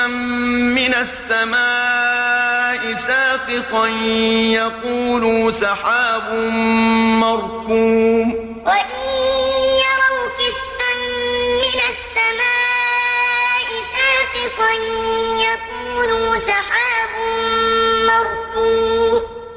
كسفا من السماء ساقطا يقولوا سحاب مركوم وإن يروا كسفا من السماء ساقطا